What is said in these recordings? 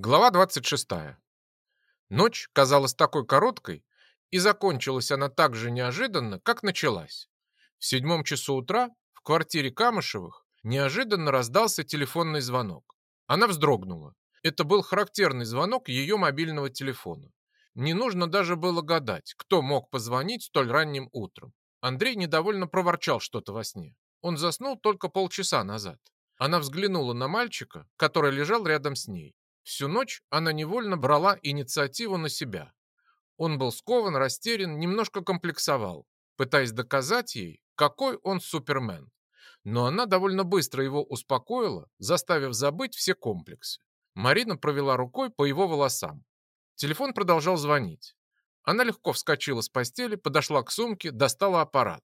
Глава 26. Ночь казалась такой короткой, и закончилась она так же неожиданно, как началась. В седьмом часу утра в квартире Камышевых неожиданно раздался телефонный звонок. Она вздрогнула. Это был характерный звонок ее мобильного телефона. Не нужно даже было гадать, кто мог позвонить столь ранним утром. Андрей недовольно проворчал что-то во сне. Он заснул только полчаса назад. Она взглянула на мальчика, который лежал рядом с ней. Всю ночь она невольно брала инициативу на себя. Он был скован, растерян, немножко комплексовал, пытаясь доказать ей, какой он супермен. Но она довольно быстро его успокоила, заставив забыть все комплексы. Марина провела рукой по его волосам. Телефон продолжал звонить. Она легко вскочила с постели, подошла к сумке, достала аппарат.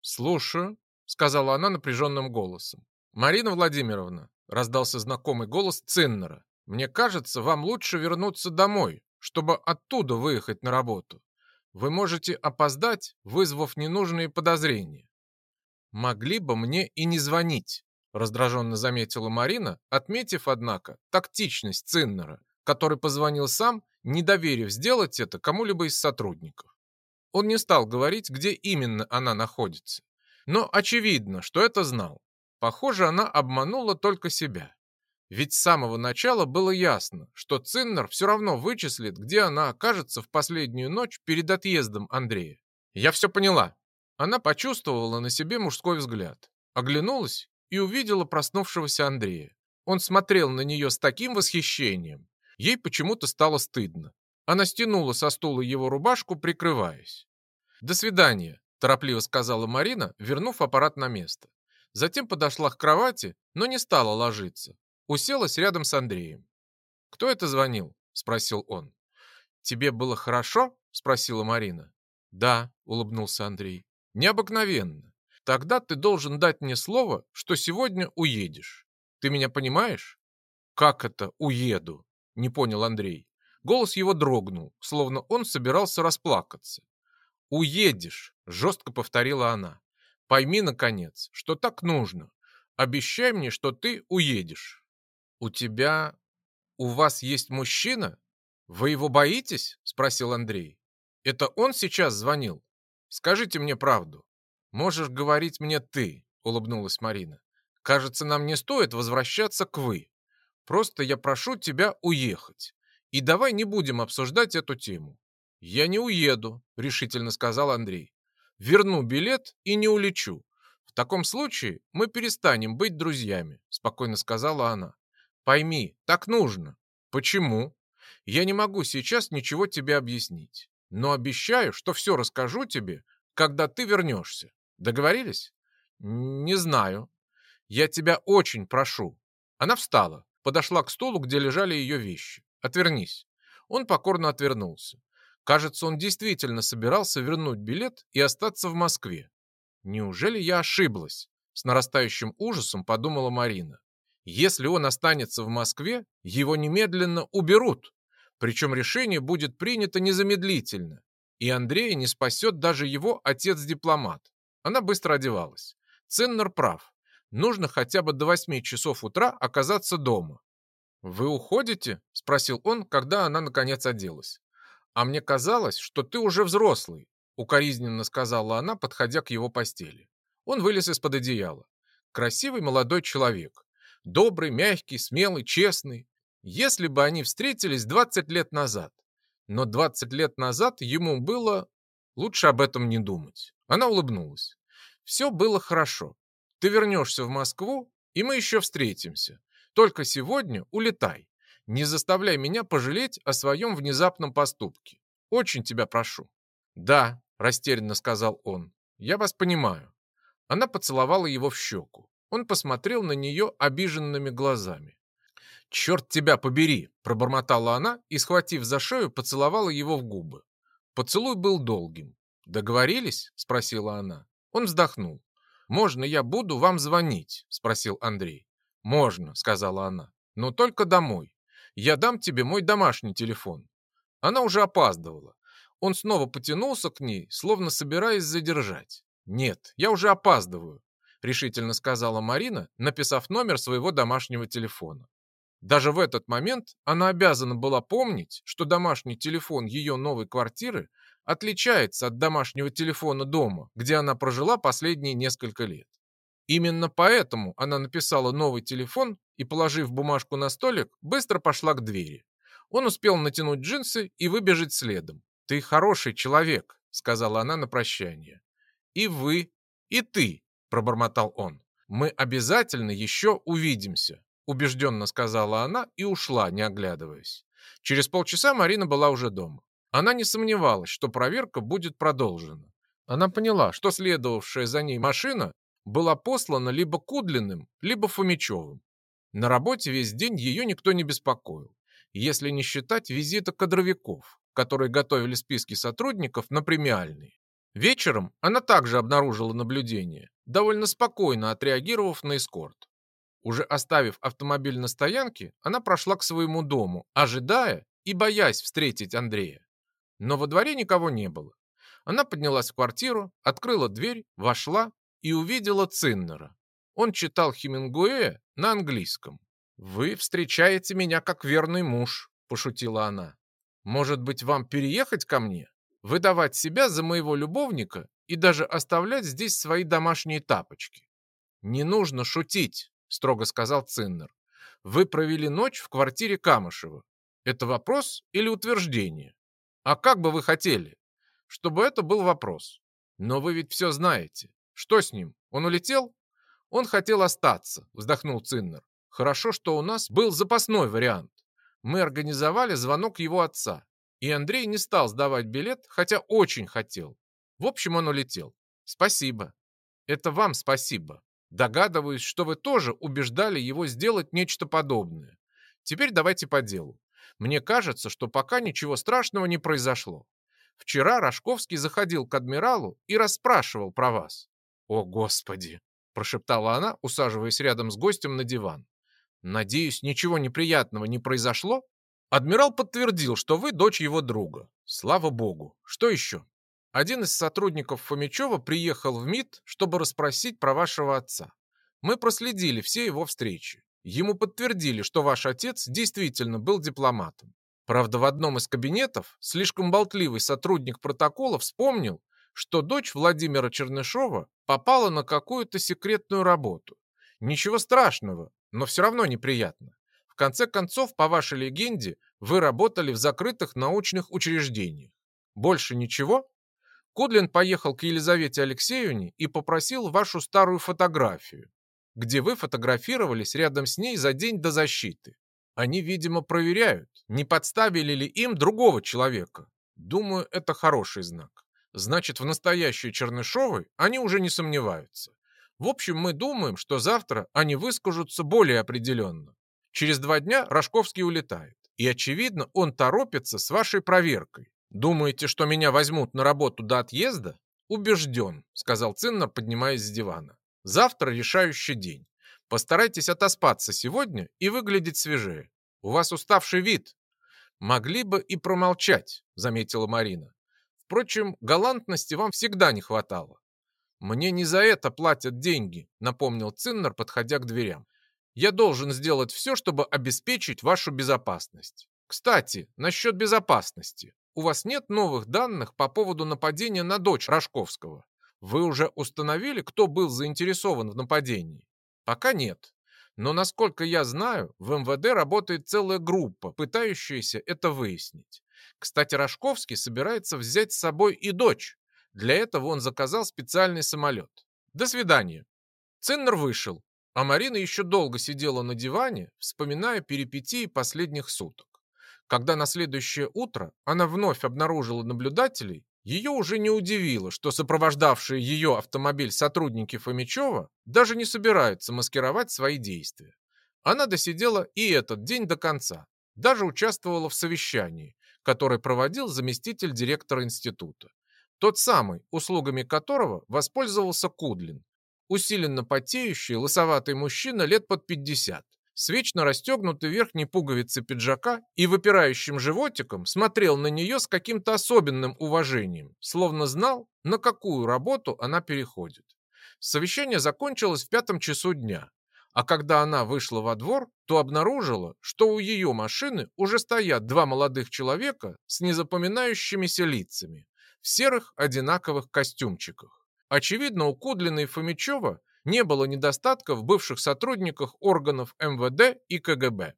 «Слушаю», — сказала она напряженным голосом. «Марина Владимировна», — раздался знакомый голос Циннера. Мне кажется, вам лучше вернуться домой, чтобы оттуда выехать на работу. Вы можете опоздать, вызвав ненужные подозрения. Могли бы мне и не звонить, раздраженно заметила Марина, отметив, однако, тактичность Циннера, который позвонил сам, не доверив сделать это кому-либо из сотрудников. Он не стал говорить, где именно она находится. Но очевидно, что это знал. Похоже, она обманула только себя. Ведь с самого начала было ясно, что Циннер все равно вычислит, где она окажется в последнюю ночь перед отъездом Андрея. Я все поняла. Она почувствовала на себе мужской взгляд, оглянулась и увидела проснувшегося Андрея. Он смотрел на нее с таким восхищением. Ей почему-то стало стыдно. Она стянула со стула его рубашку, прикрываясь. «До свидания», – торопливо сказала Марина, вернув аппарат на место. Затем подошла к кровати, но не стала ложиться уселась рядом с Андреем. «Кто это звонил?» – спросил он. «Тебе было хорошо?» – спросила Марина. «Да», – улыбнулся Андрей. «Необыкновенно. Тогда ты должен дать мне слово, что сегодня уедешь. Ты меня понимаешь?» «Как это уеду?» – не понял Андрей. Голос его дрогнул, словно он собирался расплакаться. «Уедешь», – жестко повторила она. «Пойми, наконец, что так нужно. Обещай мне, что ты уедешь». «У тебя... у вас есть мужчина? Вы его боитесь?» — спросил Андрей. «Это он сейчас звонил? Скажите мне правду». «Можешь говорить мне ты», — улыбнулась Марина. «Кажется, нам не стоит возвращаться к «вы». Просто я прошу тебя уехать. И давай не будем обсуждать эту тему». «Я не уеду», — решительно сказал Андрей. «Верну билет и не улечу. В таком случае мы перестанем быть друзьями», — спокойно сказала она. Пойми, так нужно. Почему? Я не могу сейчас ничего тебе объяснить, но обещаю, что все расскажу тебе, когда ты вернешься. Договорились? Не знаю. Я тебя очень прошу. Она встала, подошла к стулу, где лежали ее вещи. Отвернись. Он покорно отвернулся. Кажется, он действительно собирался вернуть билет и остаться в Москве. Неужели я ошиблась? С нарастающим ужасом подумала Марина. Если он останется в Москве, его немедленно уберут. Причем решение будет принято незамедлительно. И Андрея не спасет даже его отец-дипломат. Она быстро одевалась. Ценнер прав. Нужно хотя бы до восьми часов утра оказаться дома. «Вы уходите?» – спросил он, когда она наконец оделась. «А мне казалось, что ты уже взрослый», – укоризненно сказала она, подходя к его постели. Он вылез из-под одеяла. Красивый молодой человек. Добрый, мягкий, смелый, честный. Если бы они встретились 20 лет назад. Но 20 лет назад ему было... Лучше об этом не думать. Она улыбнулась. Все было хорошо. Ты вернешься в Москву, и мы еще встретимся. Только сегодня улетай. Не заставляй меня пожалеть о своем внезапном поступке. Очень тебя прошу. Да, растерянно сказал он. Я вас понимаю. Она поцеловала его в щеку. Он посмотрел на нее обиженными глазами. «Черт тебя побери!» – пробормотала она и, схватив за шею, поцеловала его в губы. Поцелуй был долгим. «Договорились?» – спросила она. Он вздохнул. «Можно я буду вам звонить?» – спросил Андрей. «Можно», – сказала она. «Но только домой. Я дам тебе мой домашний телефон». Она уже опаздывала. Он снова потянулся к ней, словно собираясь задержать. «Нет, я уже опаздываю решительно сказала Марина, написав номер своего домашнего телефона. Даже в этот момент она обязана была помнить, что домашний телефон ее новой квартиры отличается от домашнего телефона дома, где она прожила последние несколько лет. Именно поэтому она написала новый телефон и, положив бумажку на столик, быстро пошла к двери. Он успел натянуть джинсы и выбежать следом. «Ты хороший человек», — сказала она на прощание. «И вы, и ты», — пробормотал он. «Мы обязательно еще увидимся», — убежденно сказала она и ушла, не оглядываясь. Через полчаса Марина была уже дома. Она не сомневалась, что проверка будет продолжена. Она поняла, что следовавшая за ней машина была послана либо Кудлиным, либо Фомичевым. На работе весь день ее никто не беспокоил, если не считать визита кадровиков, которые готовили списки сотрудников на премиальные. Вечером она также обнаружила наблюдение, довольно спокойно отреагировав на эскорт. Уже оставив автомобиль на стоянке, она прошла к своему дому, ожидая и боясь встретить Андрея. Но во дворе никого не было. Она поднялась в квартиру, открыла дверь, вошла и увидела Циннера. Он читал Хемингуэя на английском. «Вы встречаете меня как верный муж», – пошутила она. «Может быть, вам переехать ко мне? Выдавать себя за моего любовника и даже оставлять здесь свои домашние тапочки?» «Не нужно шутить», – строго сказал Циннер. «Вы провели ночь в квартире Камышева. Это вопрос или утверждение? А как бы вы хотели? Чтобы это был вопрос. Но вы ведь все знаете. Что с ним? Он улетел? Он хотел остаться, вздохнул Циннер. Хорошо, что у нас был запасной вариант. Мы организовали звонок его отца. И Андрей не стал сдавать билет, хотя очень хотел. В общем, он улетел. Спасибо. Это вам спасибо. Догадываюсь, что вы тоже убеждали его сделать нечто подобное. Теперь давайте по делу. Мне кажется, что пока ничего страшного не произошло. Вчера Рожковский заходил к адмиралу и расспрашивал про вас. «О, Господи!» – прошептала она, усаживаясь рядом с гостем на диван. «Надеюсь, ничего неприятного не произошло?» Адмирал подтвердил, что вы дочь его друга. Слава богу. Что еще? Один из сотрудников Фомичева приехал в МИД, чтобы расспросить про вашего отца. Мы проследили все его встречи. Ему подтвердили, что ваш отец действительно был дипломатом. Правда, в одном из кабинетов слишком болтливый сотрудник протокола вспомнил, что дочь Владимира Чернышова попала на какую-то секретную работу. Ничего страшного, но все равно неприятно. В конце концов, по вашей легенде, вы работали в закрытых научных учреждениях. Больше ничего? Кудлин поехал к Елизавете Алексеевне и попросил вашу старую фотографию, где вы фотографировались рядом с ней за день до защиты. Они, видимо, проверяют, не подставили ли им другого человека. Думаю, это хороший знак. Значит, в настоящей Чернышовой они уже не сомневаются. В общем, мы думаем, что завтра они выскажутся более определенно. Через два дня Рожковский улетает. И, очевидно, он торопится с вашей проверкой. Думаете, что меня возьмут на работу до отъезда? Убежден, сказал Циннер, поднимаясь с дивана. Завтра решающий день. Постарайтесь отоспаться сегодня и выглядеть свежее. У вас уставший вид. Могли бы и промолчать, заметила Марина. Впрочем, галантности вам всегда не хватало. Мне не за это платят деньги, напомнил Циннер, подходя к дверям. Я должен сделать все, чтобы обеспечить вашу безопасность. Кстати, насчет безопасности. У вас нет новых данных по поводу нападения на дочь Рожковского? Вы уже установили, кто был заинтересован в нападении? Пока нет. Но, насколько я знаю, в МВД работает целая группа, пытающаяся это выяснить. Кстати, Рожковский собирается взять с собой и дочь. Для этого он заказал специальный самолет. До свидания. Циннер вышел, а Марина еще долго сидела на диване, вспоминая перипетии последних суток. Когда на следующее утро она вновь обнаружила наблюдателей, ее уже не удивило, что сопровождавшие ее автомобиль сотрудники Фомичева даже не собираются маскировать свои действия. Она досидела и этот день до конца, даже участвовала в совещании, который проводил заместитель директора института. Тот самый, услугами которого воспользовался Кудлин. Усиленно потеющий, лысоватый мужчина лет под 50, с вечно расстегнутой верхней пуговицей пиджака и выпирающим животиком смотрел на нее с каким-то особенным уважением, словно знал, на какую работу она переходит. Совещание закончилось в пятом часу дня, А когда она вышла во двор, то обнаружила, что у ее машины уже стоят два молодых человека с незапоминающимися лицами в серых одинаковых костюмчиках. Очевидно, у Кудлина и Фомичева не было недостатка в бывших сотрудниках органов МВД и КГБ.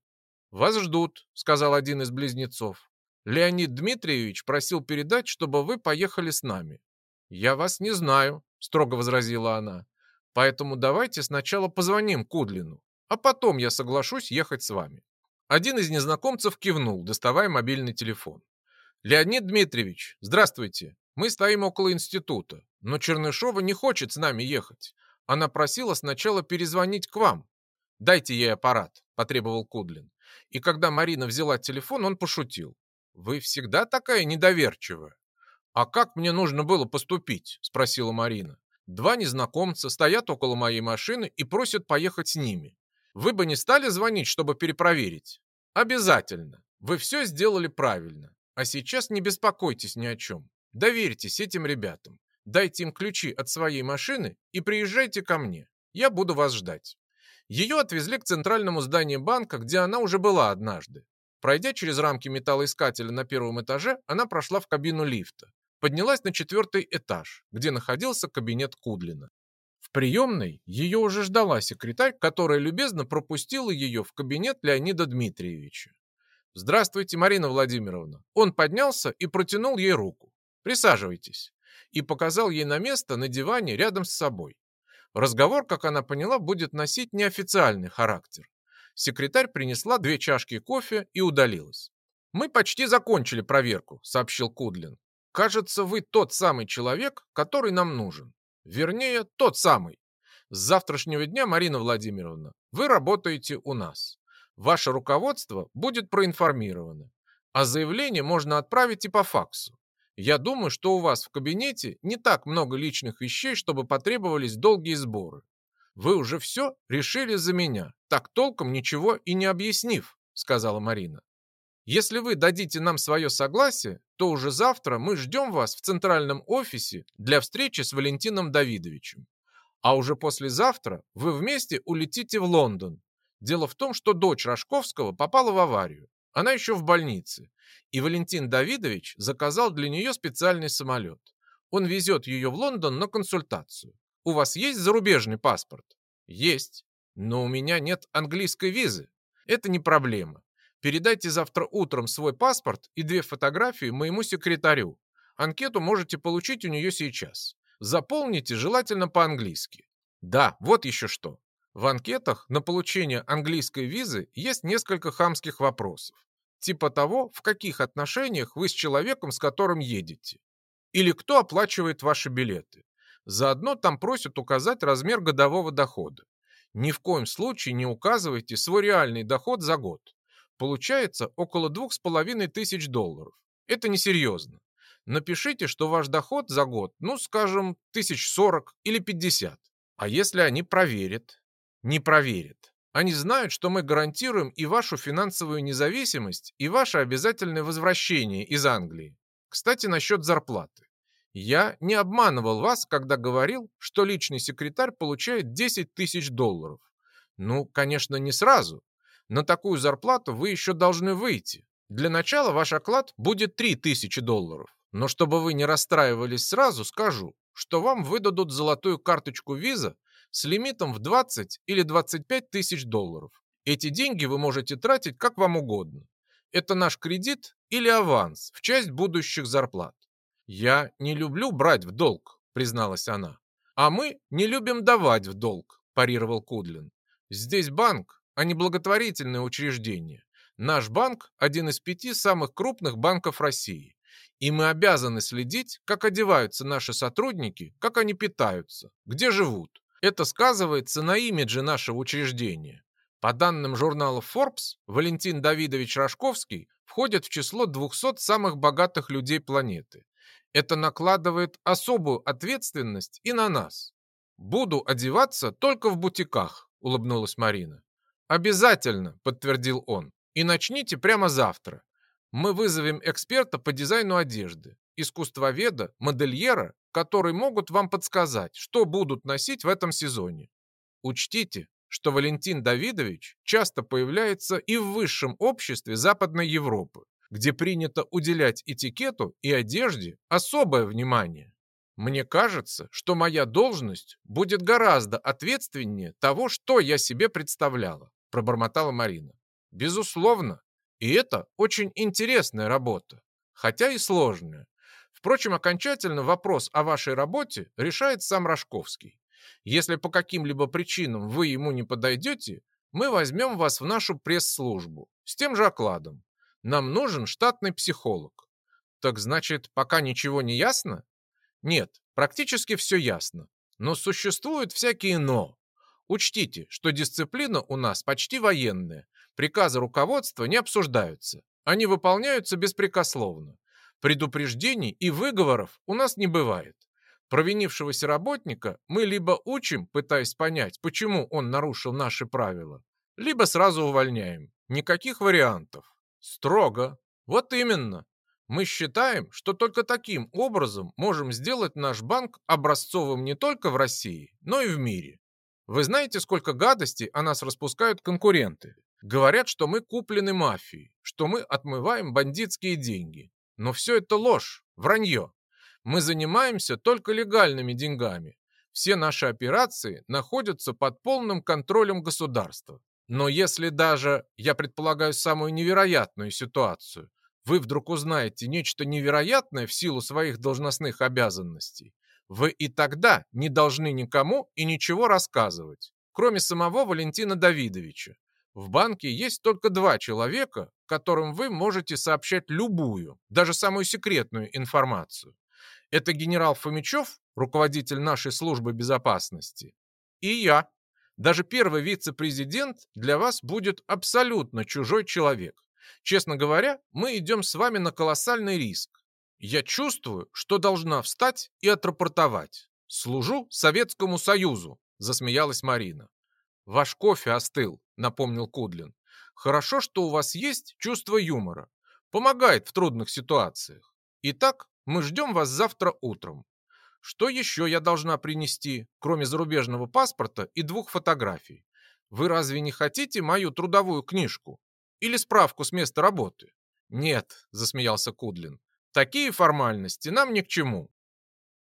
«Вас ждут», — сказал один из близнецов. «Леонид Дмитриевич просил передать, чтобы вы поехали с нами». «Я вас не знаю», — строго возразила она. «Поэтому давайте сначала позвоним Кудлину, а потом я соглашусь ехать с вами». Один из незнакомцев кивнул, доставая мобильный телефон. «Леонид Дмитриевич, здравствуйте. Мы стоим около института, но Чернышова не хочет с нами ехать. Она просила сначала перезвонить к вам. Дайте ей аппарат, потребовал Кудлин. И когда Марина взяла телефон, он пошутил. Вы всегда такая недоверчивая. А как мне нужно было поступить? спросила Марина. Два незнакомца стоят около моей машины и просят поехать с ними. Вы бы не стали звонить, чтобы перепроверить? Обязательно. Вы все сделали правильно. А сейчас не беспокойтесь ни о чем. Доверьтесь этим ребятам. Дайте им ключи от своей машины и приезжайте ко мне. Я буду вас ждать. Ее отвезли к центральному зданию банка, где она уже была однажды. Пройдя через рамки металлоискателя на первом этаже, она прошла в кабину лифта. Поднялась на четвертый этаж, где находился кабинет Кудлина. В приемной ее уже ждала секретарь, которая любезно пропустила ее в кабинет Леонида Дмитриевича. «Здравствуйте, Марина Владимировна». Он поднялся и протянул ей руку. «Присаживайтесь» и показал ей на место на диване рядом с собой. Разговор, как она поняла, будет носить неофициальный характер. Секретарь принесла две чашки кофе и удалилась. «Мы почти закончили проверку», — сообщил Кудлин. «Кажется, вы тот самый человек, который нам нужен. Вернее, тот самый. С завтрашнего дня, Марина Владимировна, вы работаете у нас. Ваше руководство будет проинформировано. А заявление можно отправить и по факсу. Я думаю, что у вас в кабинете не так много личных вещей, чтобы потребовались долгие сборы. Вы уже все решили за меня, так толком ничего и не объяснив, сказала Марина. Если вы дадите нам свое согласие, то уже завтра мы ждем вас в центральном офисе для встречи с Валентином Давидовичем. А уже послезавтра вы вместе улетите в Лондон. Дело в том, что дочь Рожковского попала в аварию. Она еще в больнице, и Валентин Давидович заказал для нее специальный самолет. Он везет ее в Лондон на консультацию. У вас есть зарубежный паспорт? Есть, но у меня нет английской визы. Это не проблема. Передайте завтра утром свой паспорт и две фотографии моему секретарю. Анкету можете получить у нее сейчас. Заполните желательно по-английски. Да, вот еще что. В анкетах на получение английской визы есть несколько хамских вопросов. Типа того, в каких отношениях вы с человеком, с которым едете. Или кто оплачивает ваши билеты. Заодно там просят указать размер годового дохода. Ни в коем случае не указывайте свой реальный доход за год. Получается около двух с половиной тысяч долларов. Это несерьезно. Напишите, что ваш доход за год, ну, скажем, тысяч сорок или пятьдесят. А если они проверят, не проверят. Они знают, что мы гарантируем и вашу финансовую независимость, и ваше обязательное возвращение из Англии. Кстати, насчет зарплаты. Я не обманывал вас, когда говорил, что личный секретарь получает 10 тысяч долларов. Ну, конечно, не сразу. На такую зарплату вы еще должны выйти. Для начала ваш оклад будет 3 тысячи долларов. Но чтобы вы не расстраивались сразу, скажу, что вам выдадут золотую карточку виза с лимитом в 20 или 25 тысяч долларов. Эти деньги вы можете тратить как вам угодно. Это наш кредит или аванс в часть будущих зарплат. Я не люблю брать в долг, призналась она. А мы не любим давать в долг, парировал Кудлин. Здесь банк, а не благотворительное учреждение. Наш банк – один из пяти самых крупных банков России. И мы обязаны следить, как одеваются наши сотрудники, как они питаются, где живут. Это сказывается на имидже нашего учреждения. По данным журнала Forbes, Валентин Давидович Рожковский входит в число 200 самых богатых людей планеты. Это накладывает особую ответственность и на нас. «Буду одеваться только в бутиках», — улыбнулась Марина. «Обязательно», — подтвердил он. «И начните прямо завтра. Мы вызовем эксперта по дизайну одежды, искусствоведа, модельера которые могут вам подсказать, что будут носить в этом сезоне. Учтите, что Валентин Давидович часто появляется и в высшем обществе Западной Европы, где принято уделять этикету и одежде особое внимание. Мне кажется, что моя должность будет гораздо ответственнее того, что я себе представляла, пробормотала Марина. Безусловно, и это очень интересная работа, хотя и сложная. Впрочем, окончательно вопрос о вашей работе решает сам Рожковский. Если по каким-либо причинам вы ему не подойдете, мы возьмем вас в нашу пресс-службу с тем же окладом. Нам нужен штатный психолог. Так значит, пока ничего не ясно? Нет, практически все ясно. Но существуют всякие «но». Учтите, что дисциплина у нас почти военная. Приказы руководства не обсуждаются. Они выполняются беспрекословно. Предупреждений и выговоров у нас не бывает. Провинившегося работника мы либо учим, пытаясь понять, почему он нарушил наши правила, либо сразу увольняем. Никаких вариантов. Строго. Вот именно. Мы считаем, что только таким образом можем сделать наш банк образцовым не только в России, но и в мире. Вы знаете, сколько гадостей о нас распускают конкуренты? Говорят, что мы куплены мафией, что мы отмываем бандитские деньги. Но все это ложь, вранье. Мы занимаемся только легальными деньгами. Все наши операции находятся под полным контролем государства. Но если даже, я предполагаю, самую невероятную ситуацию, вы вдруг узнаете нечто невероятное в силу своих должностных обязанностей, вы и тогда не должны никому и ничего рассказывать, кроме самого Валентина Давидовича. В банке есть только два человека, которым вы можете сообщать любую, даже самую секретную информацию. Это генерал Фомичев, руководитель нашей службы безопасности, и я. Даже первый вице-президент для вас будет абсолютно чужой человек. Честно говоря, мы идем с вами на колоссальный риск. Я чувствую, что должна встать и отрапортовать. Служу Советскому Союзу, засмеялась Марина. Ваш кофе остыл, напомнил Кудлин. Хорошо, что у вас есть чувство юмора. Помогает в трудных ситуациях. Итак, мы ждем вас завтра утром. Что еще я должна принести, кроме зарубежного паспорта и двух фотографий? Вы разве не хотите мою трудовую книжку? Или справку с места работы? Нет, засмеялся Кудлин. Такие формальности нам ни к чему.